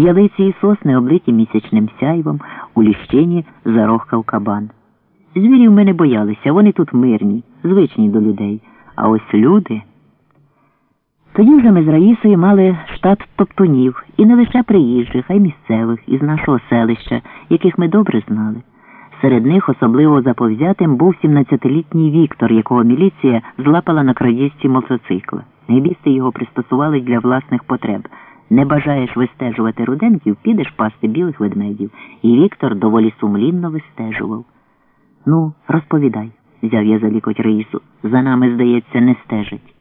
Ялиці і сосни облиті місячним сяйвом, у ліщині зарохкав кабан. Звірів ми не боялися, вони тут мирні, звичні до людей. А ось люди. Тоді вже ми з Раїсою мали штат топтунів, і не лише приїжджих, а й місцевих із нашого селища, яких ми добре знали. Серед них особливо заповзятим був 17-літній Віктор, якого міліція злапала на крадісті мотоцикла. Найбісти його пристосували для власних потреб. Не бажаєш вистежувати руденків, підеш пасти білих ведмедів. І Віктор доволі сумлінно вистежував. Ну, розповідай, взяв я за лікоть Раїсу. За нами, здається, не стежить.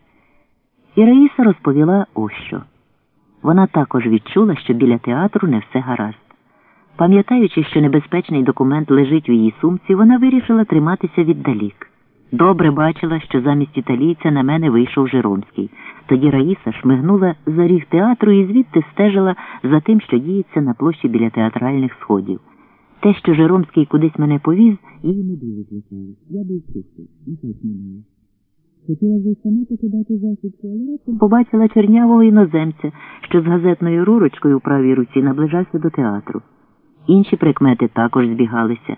І Раїса розповіла ось що. Вона також відчула, що біля театру не все гаразд. Пам'ятаючи, що небезпечний документ лежить у її сумці, вона вирішила триматися віддалік. Добре бачила, що замість італійця на мене вийшов Жиромський. Тоді Раїса шмигнула за ріг театру і звідти стежила за тим, що діється на площі біля театральних сходів. Те, що Жиромський кудись мене повіз, її не дуже злякало. Я був чистий, нехай мене. Хотіла вже сама покидати засідку, але раптом побачила чернявого іноземця, що з газетною рурочкою у правій руці наближався до театру. Інші прикмети також збігалися.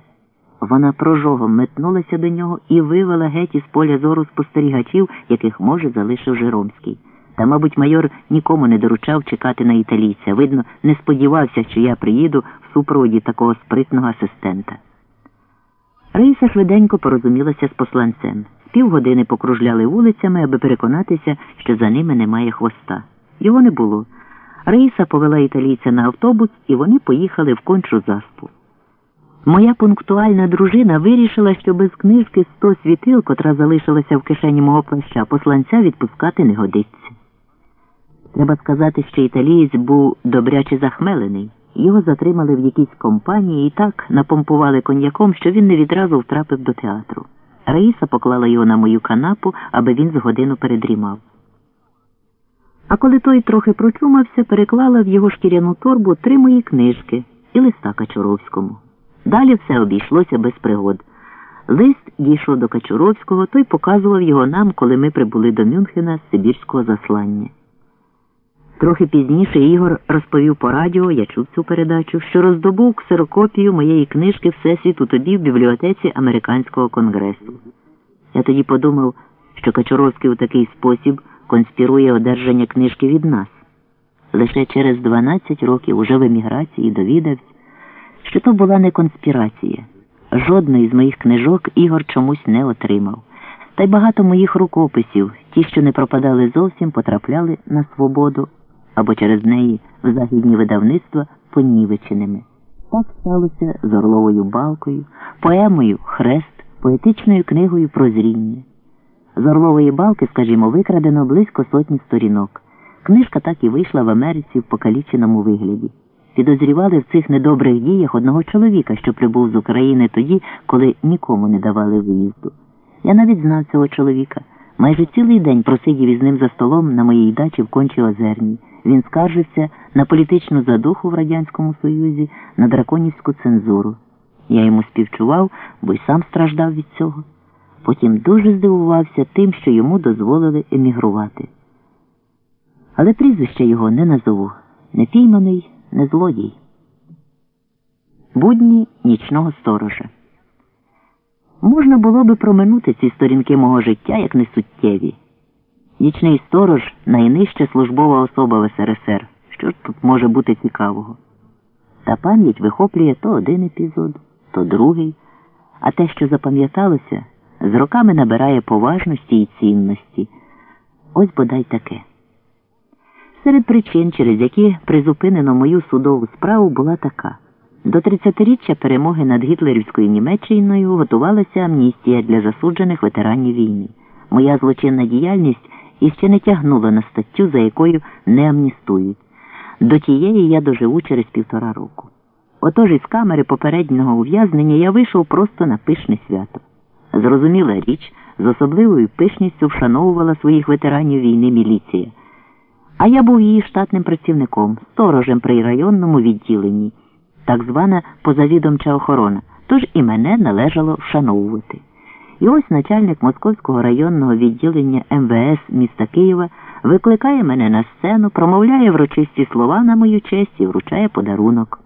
Вона прожогом метнулася до нього і вивела геть із поля зору спостерігачів, яких, може, залишив Жиромський. Та, мабуть, майор нікому не доручав чекати на італійця. Видно, не сподівався, що я приїду в супроводі такого спритного асистента. Раїса швиденько порозумілася з посланцем. Півгодини покружляли вулицями, аби переконатися, що за ними немає хвоста. Його не було. Раїса повела італійця на автобус, і вони поїхали в кончу заспу. Моя пунктуальна дружина вирішила, що без книжки сто світил, котра залишилася в кишені мого плаща, посланця відпускати не годиться. Треба сказати, що італієць був добряче захмелений. Його затримали в якійсь компанії і так напомпували коньяком, що він не відразу втрапив до театру. Раїса поклала його на мою канапу, аби він з годину передрімав. А коли той трохи прочумався, переклала в його шкіряну торбу три мої книжки і листа Качуровському. Далі все обійшлося без пригод. Лист дійшов до Качуровського, той показував його нам, коли ми прибули до Мюнхена з Сибірського заслання. Трохи пізніше Ігор розповів по радіо, я чув цю передачу, що роздобув ксерокопію моєї книжки Всесвіт у тобі в бібліотеці Американського конгресу. Я тоді подумав, що Качуровський у такий спосіб конспірує одержання книжки від нас. Лише через 12 років уже в еміграції довідався, що то була не конспірація. Жодної з моїх книжок Ігор чомусь не отримав. Та й багато моїх рукописів, ті, що не пропадали зовсім, потрапляли на свободу або через неї в західні видавництва понівеченими. Так сталося з Орловою балкою, поемою Хрест, поетичною книгою Прозріння. З Орлової балки, скажімо, викрадено близько сотні сторінок. Книжка так і вийшла в Америці в покаліченому вигляді. Підозрівали в цих недобрих діях одного чоловіка, що прибув з України тоді, коли нікому не давали виїзду. Я навіть знав цього чоловіка. Майже цілий день просидів із ним за столом на моїй дачі в Кончі Озерній. Він скаржився на політичну задуху в Радянському Союзі, на драконівську цензуру. Я йому співчував, бо й сам страждав від цього. Потім дуже здивувався тим, що йому дозволили емігрувати. Але прізвище його не назову не пійманий, не злодій. Будні нічного сторожа. Можна було би проминути ці сторінки мого життя як несуттєві. Нічний сторож найнижча службова особа в СРСР. Що ж тут може бути цікавого? Та пам'ять вихоплює то один епізод, то другий, а те, що запам'яталося, з роками набирає поважності і цінності. Ось бодай таке. Серед причин, через які призупинено мою судову справу, була така. До 30-річчя перемоги над гітлерівською Німеччиною готувалася амністія для засуджених ветеранів війни. Моя злочинна діяльність іще не тягнула на статтю, за якою не амністують. До тієї я доживу через півтора року. Отож із камери попереднього ув'язнення я вийшов просто на пишне свято. Зрозуміла річ, з особливою пишністю вшановувала своїх ветеранів війни міліція. А я був її штатним працівником, сторожем при районному відділенні, так звана позавідомча охорона, тож і мене належало вшановувати. І ось начальник Московського районного відділення МВС міста Києва викликає мене на сцену, промовляє врочисті слова на мою честь і вручає подарунок.